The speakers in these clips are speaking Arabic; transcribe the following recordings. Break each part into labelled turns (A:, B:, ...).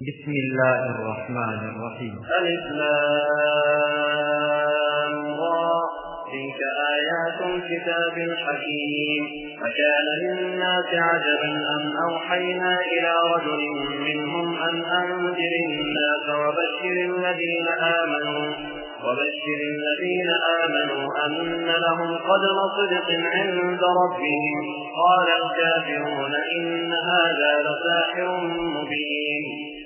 A: بسم الله الرحمن الرحيم.
B: الإسلام تلك آيات الكتاب الحكيم فكان للناس عجبا أن أوحينا إلى رجل منهم أن أنذر الناس وبشر الذين آمنوا. وبشر الذين آمنوا أن لهم قدر صدق عند ربهم. قال الكافرون إن هذا لساحر مبين.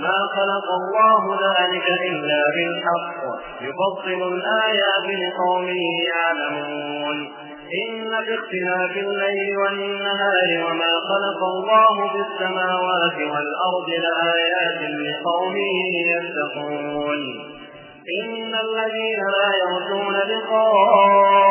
B: ما خلق الله ذلك إلا بالحق. يفصل الآيات لقوم يعلمون. إن في اختلاف الليل والنهار وما خلق الله في السماوات والأرض لآيات لقوم يتقون. إن الذين لا يرجون لقاءنا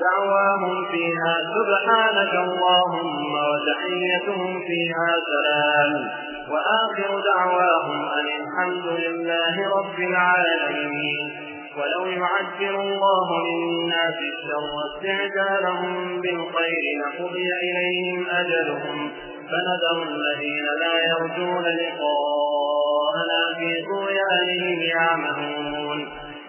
B: دعواهم فيها سبحانك اللهم وتحيتهم فيها سلام. وآخر دعواهم أن الحمد لله رب العالمين. ولو يعجل الله للناس الشر استعجالهم بالخير لقضي إليهم أجلهم. فنذر الذين لا يرجون لقاءنا في طغيانهم يعمهون.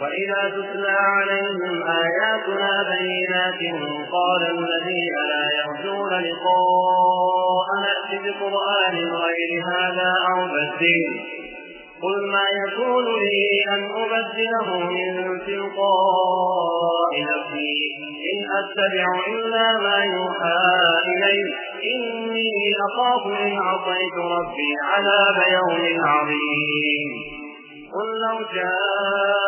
B: وإذا تتلى عليهم آياتنا بينات قال الذين لا يرجون لقاء نأت بقرآن غير هذا أو بدل قل ما يكون لي أن أبدله من تلقاء نفسي إن أتبع إلا ما يوحى إلي إني أخاف إن عصيت ربي عذاب يوم عظيم قل لو شاء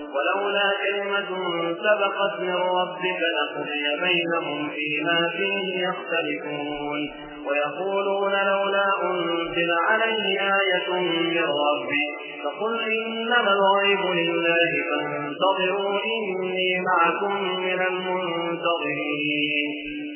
B: ولولا كلمة سبقت من ربك لقضي بينهم فيما فيه يختلفون. ويقولون لولا أنزل عليه آية من ربي فقل إنما الغيب لله فانتظروا إني معكم من المنتظرين.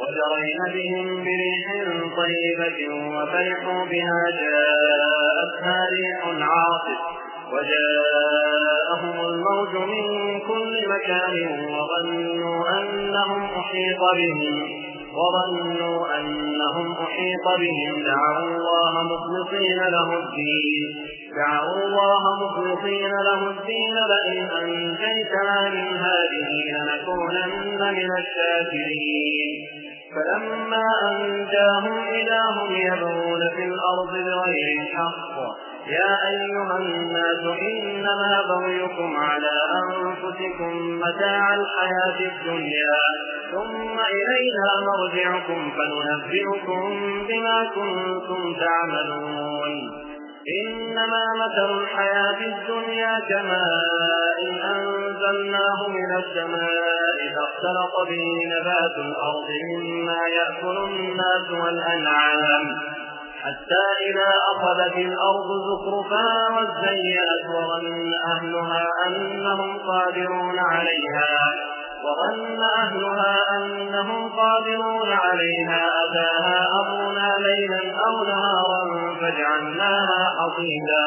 B: وجرين بهم بريح طيبة وفرحوا بها جاءتها ريح عاصف وجاءهم الموت من كل مكان وظنوا أنهم أحيط بهم وظنوا أنهم أحيط بهم دعوا الله مخلصين له الدين دعوا الله مخلصين له الدين لئن أنجيتنا من هذه لنكونن من الشاكرين. فلما أنجاهم إذا هم يبغون في الأرض بغير الحق يا أيها الناس إنما بغيكم على أنفسكم متاع الحياة الدنيا ثم إلينا مرجعكم فننبئكم بما كنتم تعملون. إنما مثل الحياة الدنيا كماء أنزلناه من السماء فاختلط به نبات الأرض مما يأكل الناس والأنعام حتى إذا أخذت الأرض زخرفا وزينت وظن أهلها أنهم قادرون عليها وظن أهلها أنهم قادرون عليها أتاها أمرنا ليلا أو نهارا فجعلناها حصيدا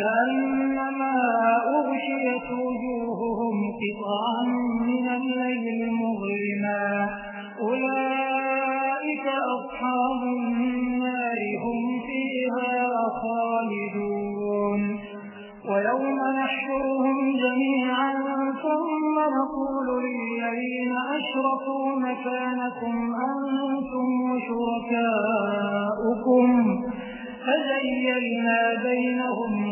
C: كأنما أغشيت وجوههم قطعا من الليل مظلما. أولئك أصحاب النار هم فيها خالدون. ويوم نحشرهم جميعا ثم نقول للذين أشركوا مكانكم أنتم وشركاؤكم. فزيلنا بينهم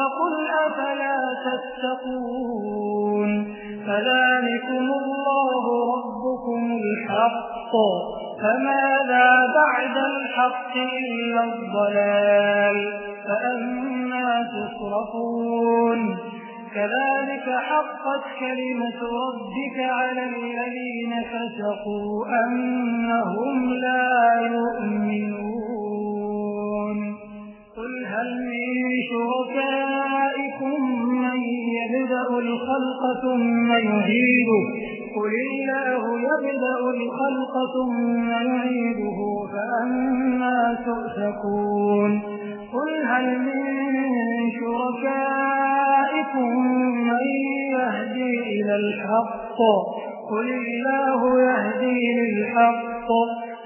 C: فقل أفلا تتقون فذلكم الله ربكم الحق فماذا بعد الحق إلا الضلال فأما تصرفون كذلك حقت كلمة ربك على الذين فسقوا أنهم لا يؤمنون قل هل من شركائكم من يبدأ الخلق ثم يعيده قل الله يبدأ الخلق ثم يعيده فأنا تؤفكون. قل هل من شركائكم من يهدي إلى الحق؟ قل الله يهدي للحق.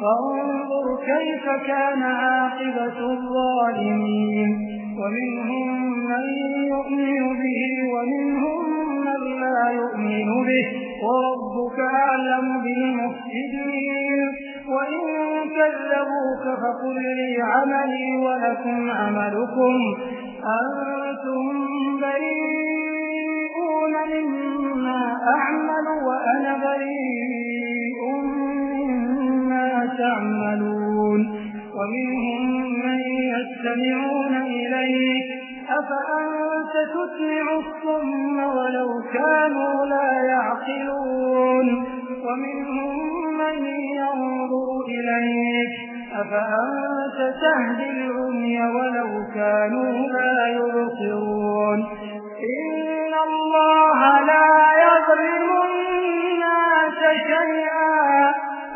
C: فانظر كيف كان عاقبة الظالمين. ومنهم من يؤمن به ومنهم من لا يؤمن به. وربك أعلم بالمفسدين. وإن كذبوك فقل لي عملي ولكم عملكم. أنتم بريئون مما أعمل وأنا بريء تعملون. ومنهم من يستمعون إليك. أفأنت تسمع الصم ولو كانوا لا يعقلون. ومنهم من ينظر إليك. أفأنت تهدي العمي ولو كانوا لا يبصرون. إن الله لا يظلم الناس شيئا.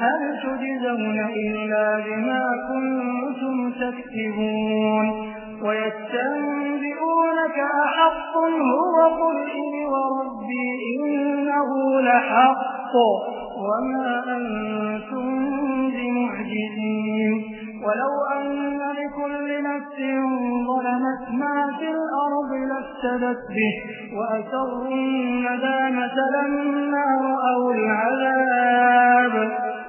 C: هل تجزون إلا بما كنتم تكتبون ويستنبئونك أحق هو قل إن وربي إنه لحق وما أنتم بمعجزين ولو أن لكل نفس ظلمت ما في الأرض لفتدت به وأسروا الندامة لما رأوا العذاب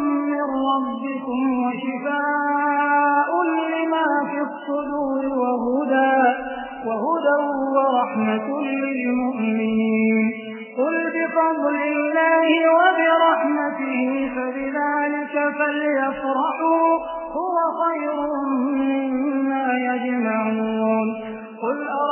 C: من ربكم وشفاء لما في الصدور وهدى, وهدى ورحمة للمؤمنين. قل بفضل الله وبرحمته فبذلك فليفرحوا هو خير مما يجمعون. قل أرأيتم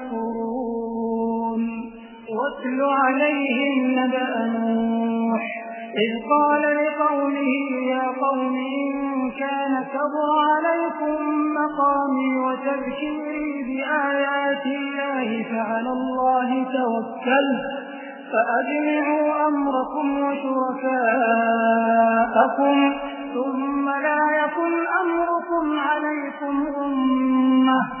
C: واتل عليهم نبأ نوح إذ قال لقومه يا قوم إن كان كبر عليكم مقامي وتذكيري بآيات الله فعلى الله توكلت فأجمعوا أمركم وشركاءكم ثم لا يكن أمركم عليكم أمة.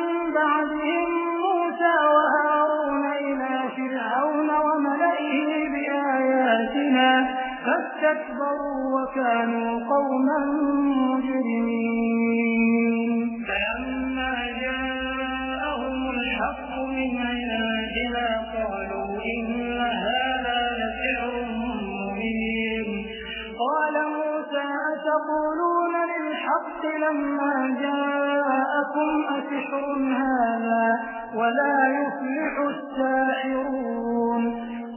C: فاستكبروا وكانوا قوما مجرمين.
B: فلما جاءهم الحق من عندنا قالوا إن هذا لسحر مبين.
C: قال موسى أتقولون للحق لما جاءكم أسحر هذا ولا يفلح الساحرون.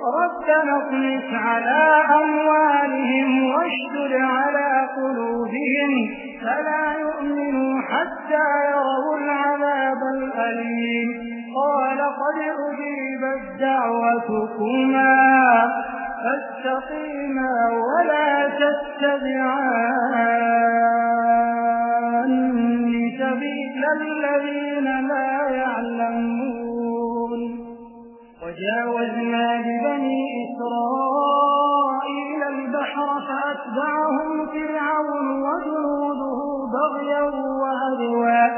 C: ربنا اطمس على أموالهم واشدد على قلوبهم فلا يؤمنوا حتى يروا العذاب الأليم قال قد أجيبت دعوتكما فاستقيما ولا تتبعان سبيل الذين لا وجاوزنا ببني إسرائيل البحر فأتبعهم فرعون وجنوده بغيا وعدوا.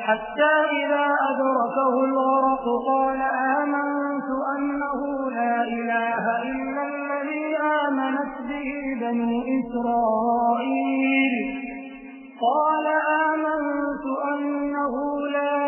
C: حتى إذا أدركه الغرق قال آمنت أنه لا إله إلا الذي آمنت به بنو إسرائيل. قال آمنت أنه لا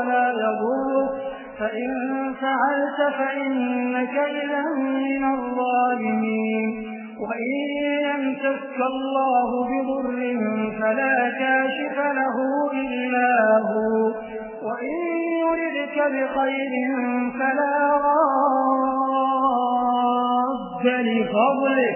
C: فإن فعلت فإنك إذا من الظالمين وإن يمسك الله بضر فلا كاشف له إلا هو وإن يردك بخير فلا راد لفضله